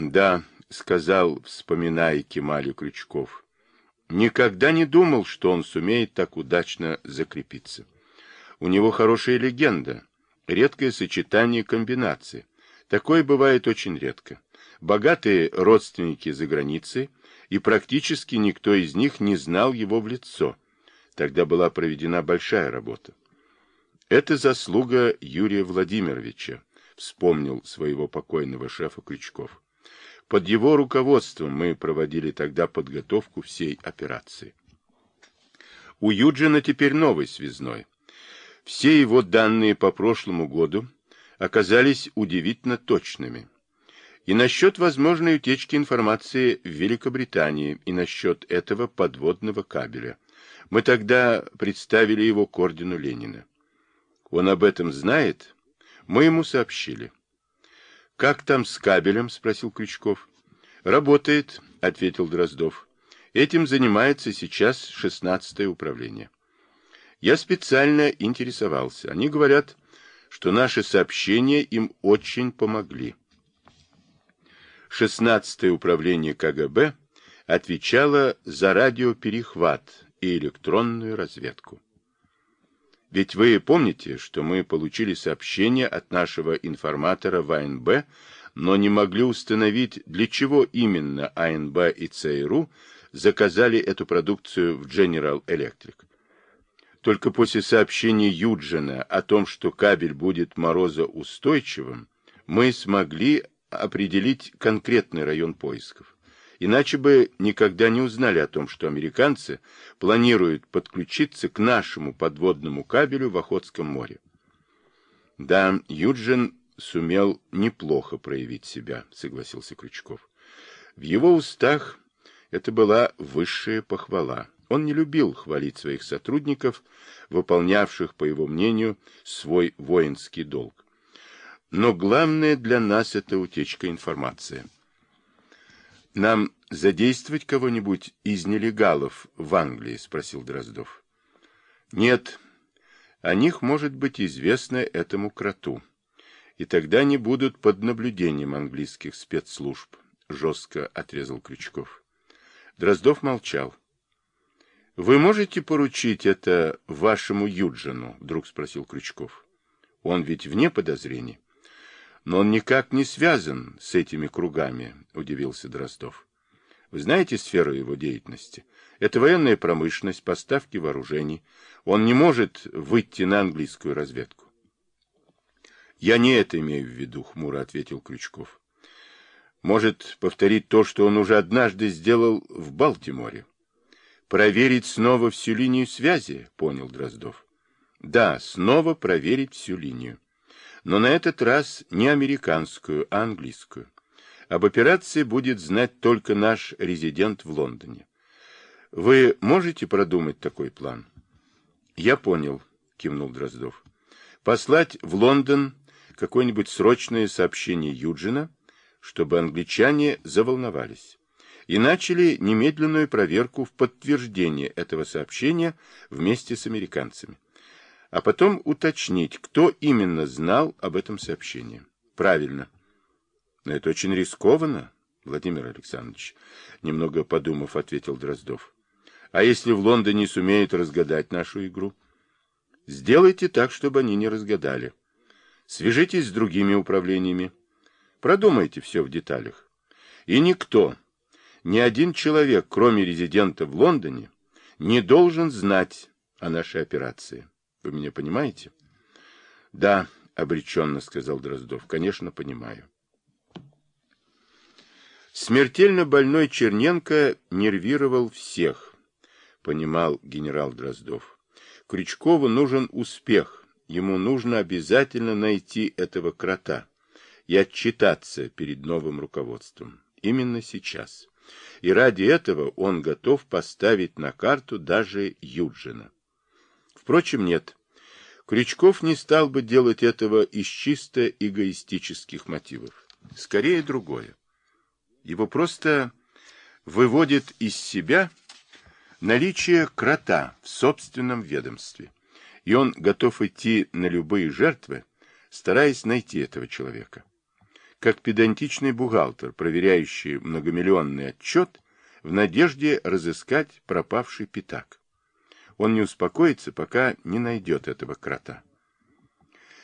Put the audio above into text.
Да, сказал, вспоминая Кемалю Крючков. Никогда не думал, что он сумеет так удачно закрепиться. У него хорошая легенда, редкое сочетание комбинаций. Такое бывает очень редко. Богатые родственники за границей, и практически никто из них не знал его в лицо. Тогда была проведена большая работа. Это заслуга Юрия Владимировича, вспомнил своего покойного шефа Крючков. Под его руководством мы проводили тогда подготовку всей операции. У Юджина теперь новый связной. Все его данные по прошлому году оказались удивительно точными. И насчет возможной утечки информации в Великобритании, и насчет этого подводного кабеля. Мы тогда представили его к ордену Ленина. Он об этом знает? Мы ему сообщили. «Как там с кабелем?» — спросил Крючков. «Работает», — ответил Дроздов. «Этим занимается сейчас шестнадцатое управление». Я специально интересовался. Они говорят, что наши сообщения им очень помогли. Шестнадцатое управление КГБ отвечало за радиоперехват и электронную разведку. Ведь вы помните, что мы получили сообщение от нашего информатора в АНБ, но не могли установить, для чего именно АНБ и ЦРУ заказали эту продукцию в General Electric. Только после сообщения Юджина о том, что кабель будет морозоустойчивым, мы смогли определить конкретный район поисков. Иначе бы никогда не узнали о том, что американцы планируют подключиться к нашему подводному кабелю в Охотском море. Да, Юджин сумел неплохо проявить себя, согласился Крючков. В его устах это была высшая похвала. Он не любил хвалить своих сотрудников, выполнявших, по его мнению, свой воинский долг. Но главное для нас это утечка информации. Нам задействовать кого-нибудь из нелегалов в Англии? Спросил Дроздов. Нет, о них может быть известно этому кроту. И тогда они будут под наблюдением английских спецслужб, жестко отрезал Крючков. Дроздов молчал. «Вы можете поручить это вашему Юджину?» — вдруг спросил Крючков. «Он ведь вне подозрений». Но он никак не связан с этими кругами, удивился Дроздов. Вы знаете сферу его деятельности? Это военная промышленность, поставки вооружений. Он не может выйти на английскую разведку. Я не это имею в виду, хмуро ответил Крючков. Может повторить то, что он уже однажды сделал в Балтиморе. Проверить снова всю линию связи, понял Дроздов. Да, снова проверить всю линию но на этот раз не американскую, а английскую. Об операции будет знать только наш резидент в Лондоне. Вы можете продумать такой план? Я понял, кивнул Дроздов. Послать в Лондон какое-нибудь срочное сообщение Юджина, чтобы англичане заволновались и начали немедленную проверку в подтверждение этого сообщения вместе с американцами а потом уточнить, кто именно знал об этом сообщении. Правильно. Но это очень рискованно, Владимир Александрович, немного подумав, ответил Дроздов. А если в Лондоне сумеют разгадать нашу игру? Сделайте так, чтобы они не разгадали. Свяжитесь с другими управлениями. Продумайте все в деталях. И никто, ни один человек, кроме резидента в Лондоне, не должен знать о нашей операции. Вы меня понимаете? — Да, — обреченно сказал Дроздов. — Конечно, понимаю. Смертельно больной Черненко нервировал всех, понимал генерал Дроздов. Крючкову нужен успех. Ему нужно обязательно найти этого крота и отчитаться перед новым руководством. Именно сейчас. И ради этого он готов поставить на карту даже Юджина. Впрочем, нет. Крючков не стал бы делать этого из чисто эгоистических мотивов. Скорее другое. Его просто выводит из себя наличие крота в собственном ведомстве. И он готов идти на любые жертвы, стараясь найти этого человека. как педантичный бухгалтер, проверяющий многомиллионный отчет в надежде разыскать пропавший пятак. Он не успокоится, пока не найдет этого крота.